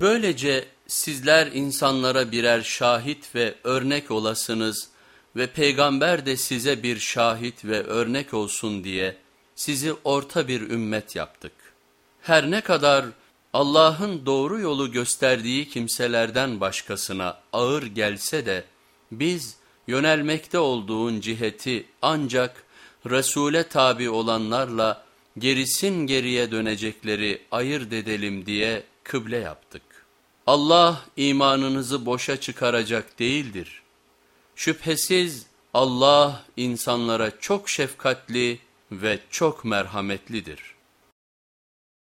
Böylece sizler insanlara birer şahit ve örnek olasınız ve peygamber de size bir şahit ve örnek olsun diye sizi orta bir ümmet yaptık. Her ne kadar Allah'ın doğru yolu gösterdiği kimselerden başkasına ağır gelse de biz yönelmekte olduğun ciheti ancak Resul'e tabi olanlarla gerisin geriye dönecekleri ayırt edelim diye kıble yaptık. Allah imanınızı boşa çıkaracak değildir. Şüphesiz Allah insanlara çok şefkatli ve çok merhametlidir.